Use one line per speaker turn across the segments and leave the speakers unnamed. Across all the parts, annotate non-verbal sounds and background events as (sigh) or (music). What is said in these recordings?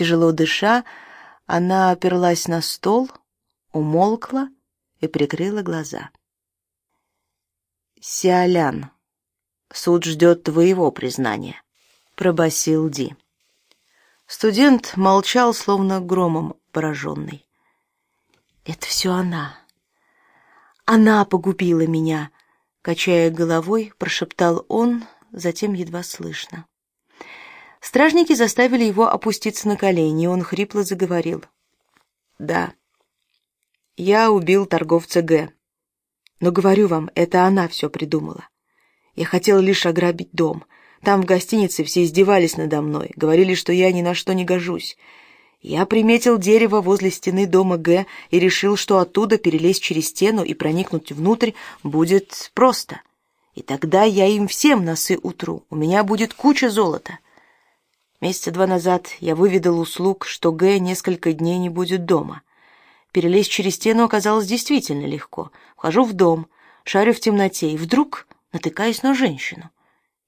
Тяжело дыша, она оперлась на стол, умолкла и прикрыла глаза. «Сиалян, суд ждет твоего признания», — пробасил Ди. Студент молчал, словно громом пораженный. «Это все она. Она погубила меня», — качая головой, прошептал он, затем едва слышно. Стражники заставили его опуститься на колени, и он хрипло заговорил. «Да, я убил торговца Г. Но говорю вам, это она все придумала. Я хотел лишь ограбить дом. Там в гостинице все издевались надо мной, говорили, что я ни на что не гожусь. Я приметил дерево возле стены дома Г и решил, что оттуда перелезть через стену и проникнуть внутрь будет просто. И тогда я им всем носы утру. У меня будет куча золота. Месяца два назад я выведал услуг, что Г несколько дней не будет дома. Перелезть через стену оказалось действительно легко. Вхожу в дом, шарю в темноте и вдруг натыкаюсь на женщину.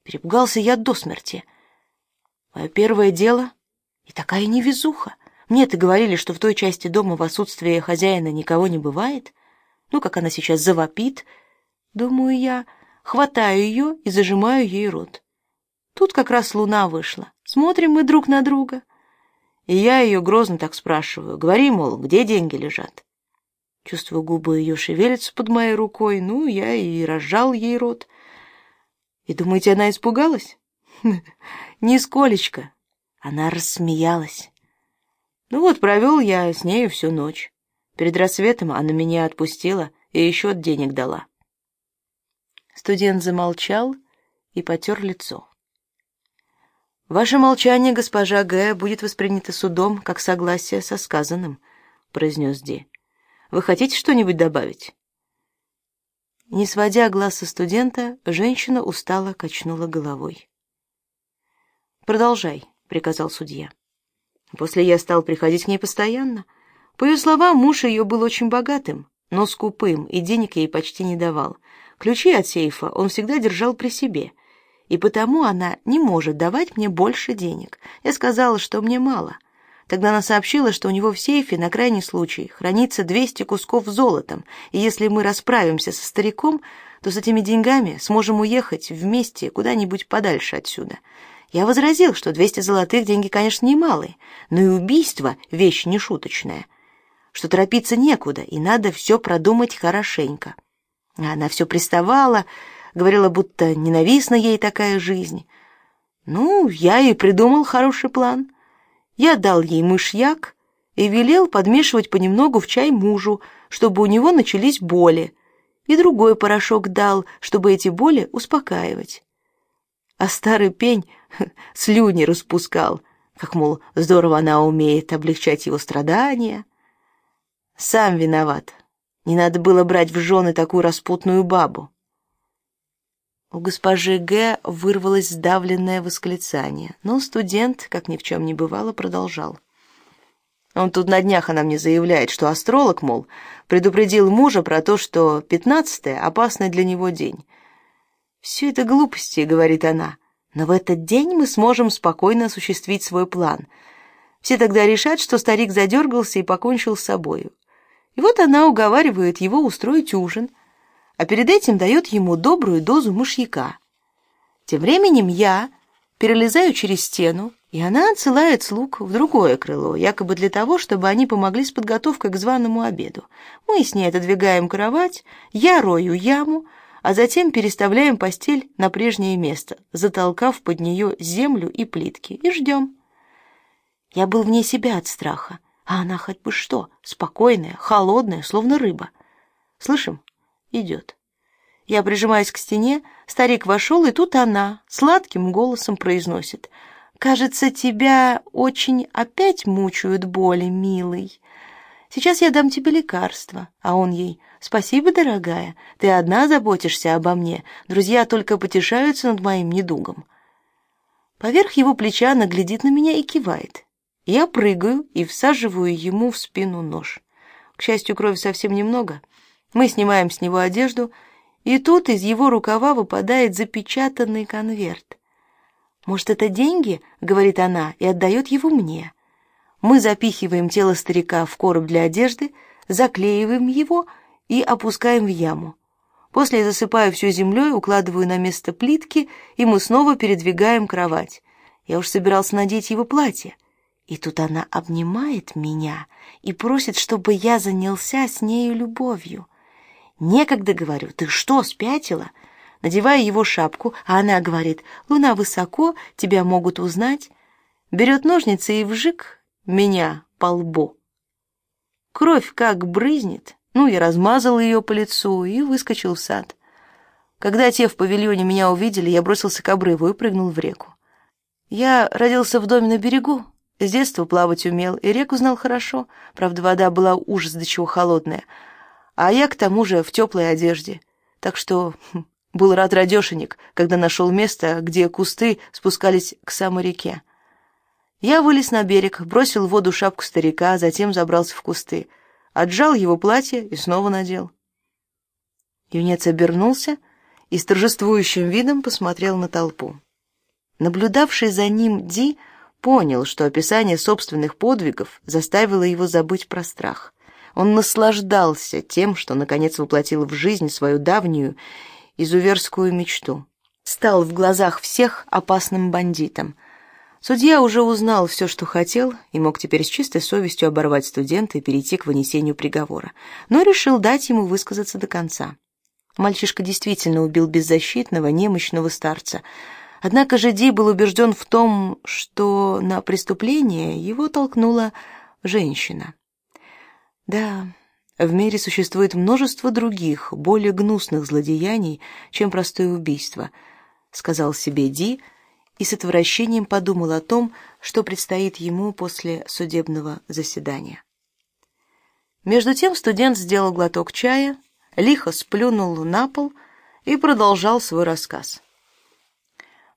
Перепугался я до смерти. Мое первое дело и такая невезуха. Мне-то говорили, что в той части дома в отсутствие хозяина никого не бывает. Ну, как она сейчас завопит. Думаю я, хватаю ее и зажимаю ей рот. Тут как раз луна вышла. Смотрим мы друг на друга. И я ее грозно так спрашиваю. Говори, мол, где деньги лежат? Чувствую, губы ее шевелятся под моей рукой. Ну, я и разжал ей рот. И думаете, она испугалась? (laughs) Нисколечко. Она рассмеялась. Ну вот, провел я с нею всю ночь. Перед рассветом она меня отпустила и еще денег дала. Студент замолчал и потер лицо. «Ваше молчание, госпожа Г., будет воспринято судом как согласие со сказанным», — произнес Ди. «Вы хотите что-нибудь добавить?» Не сводя глаз со студента, женщина устало качнула головой. «Продолжай», — приказал судья. После я стал приходить к ней постоянно. По ее словам, муж ее был очень богатым, но скупым, и денег ей почти не давал. Ключи от сейфа он всегда держал при себе — и потому она не может давать мне больше денег. Я сказала, что мне мало. Тогда она сообщила, что у него в сейфе на крайний случай хранится 200 кусков золотом, и если мы расправимся со стариком, то с этими деньгами сможем уехать вместе куда-нибудь подальше отсюда. Я возразил, что 200 золотых деньги, конечно, немалые, но и убийство — вещь нешуточная, что торопиться некуда, и надо все продумать хорошенько. Она все приставала, говорила, будто ненавистна ей такая жизнь. Ну, я и придумал хороший план. Я дал ей мышьяк и велел подмешивать понемногу в чай мужу, чтобы у него начались боли, и другой порошок дал, чтобы эти боли успокаивать. А старый пень (laughs) слюни распускал, как, мол, здорово она умеет облегчать его страдания. Сам виноват. Не надо было брать в жены такую распутную бабу. У госпожи Г. вырвалось сдавленное восклицание, но студент, как ни в чем не бывало, продолжал. Он тут на днях она мне заявляет, что астролог, мол, предупредил мужа про то, что пятнадцатое — опасный для него день. «Все это глупости», — говорит она, — «но в этот день мы сможем спокойно осуществить свой план. Все тогда решат, что старик задергался и покончил с собою. И вот она уговаривает его устроить ужин — а перед этим дает ему добрую дозу мышьяка. Тем временем я перелезаю через стену, и она отсылает слуг в другое крыло, якобы для того, чтобы они помогли с подготовкой к званому обеду. Мы с ней отодвигаем кровать, я рою яму, а затем переставляем постель на прежнее место, затолкав под нее землю и плитки, и ждем. Я был вне себя от страха, а она хоть бы что, спокойная, холодная, словно рыба. Слышим? Идет. Я прижимаюсь к стене, старик вошел, и тут она сладким голосом произносит. «Кажется, тебя очень опять мучают боли, милый. Сейчас я дам тебе лекарство». А он ей «Спасибо, дорогая, ты одна заботишься обо мне, друзья только потешаются над моим недугом». Поверх его плеча она глядит на меня и кивает. Я прыгаю и всаживаю ему в спину нож. К счастью, крови совсем немного — мы снимаем с него одежду, и тут из его рукава выпадает запечатанный конверт. «Может, это деньги?» — говорит она и отдает его мне. Мы запихиваем тело старика в короб для одежды, заклеиваем его и опускаем в яму. После я засыпаю все землей, укладываю на место плитки, и мы снова передвигаем кровать. Я уж собирался надеть его платье. И тут она обнимает меня и просит, чтобы я занялся с нею любовью. Некогда, говорю, ты что, спятила? Надеваю его шапку, а она говорит, луна высоко, тебя могут узнать. Берет ножницы и вжик меня по лбу. Кровь как брызнет, ну, я размазал ее по лицу и выскочил в сад. Когда те в павильоне меня увидели, я бросился к обрыву и прыгнул в реку. Я родился в доме на берегу, с детства плавать умел, и реку знал хорошо. Правда, вода была ужас до чего холодная. А я, к тому же, в теплой одежде. Так что хм, был рад радешенек, когда нашел место, где кусты спускались к самой реке. Я вылез на берег, бросил в воду шапку старика, затем забрался в кусты, отжал его платье и снова надел. Юнец обернулся и с торжествующим видом посмотрел на толпу. Наблюдавший за ним Ди понял, что описание собственных подвигов заставило его забыть про страх. Он наслаждался тем, что наконец воплотил в жизнь свою давнюю изуверскую мечту. Стал в глазах всех опасным бандитом. Судья уже узнал все, что хотел, и мог теперь с чистой совестью оборвать студента и перейти к вынесению приговора, но решил дать ему высказаться до конца. Мальчишка действительно убил беззащитного, немощного старца, Однако же Ди был убежден в том, что на преступление его толкнула женщина. Да, в мире существует множество других, более гнусных злодеяний, чем простое убийство, сказал себе Ди и с отвращением подумал о том, что предстоит ему после судебного заседания. Между тем студент сделал глоток чая, лихо сплюнул на пол и продолжал свой рассказ.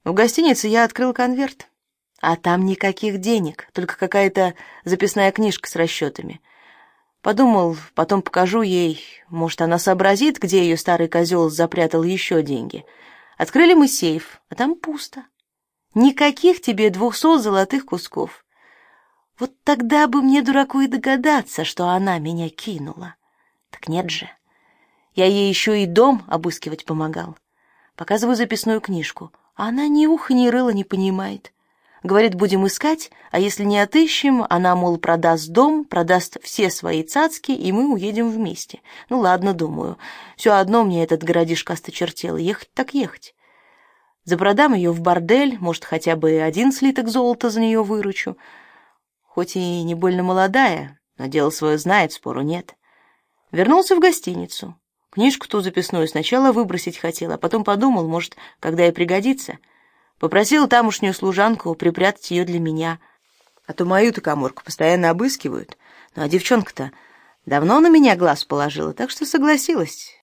В гостинице я открыл конверт, а там никаких денег, только какая-то записная книжка с расчетами. Подумал, потом покажу ей, может, она сообразит, где ее старый козел запрятал еще деньги. Открыли мы сейф, а там пусто. Никаких тебе двухсот золотых кусков. Вот тогда бы мне, дураку, и догадаться, что она меня кинула. Так нет же. Я ей еще и дом обыскивать помогал. Показываю записную книжку — она ни уха, ни рыла не понимает. Говорит, будем искать, а если не отыщем, она, мол, продаст дом, продаст все свои цацки, и мы уедем вместе. Ну ладно, думаю. Все одно мне этот городишко осточертело. Ехать так ехать. Запродам ее в бордель, может, хотя бы один слиток золота за нее выручу. Хоть и не больно молодая, но дело свое знает, спору нет. Вернулся в гостиницу. Книжку ту записную сначала выбросить хотел, а потом подумал, может, когда и пригодится. Попросил тамошнюю служанку припрятать ее для меня. А то мою-то коморку постоянно обыскивают. Ну а девчонка-то давно на меня глаз положила, так что согласилась.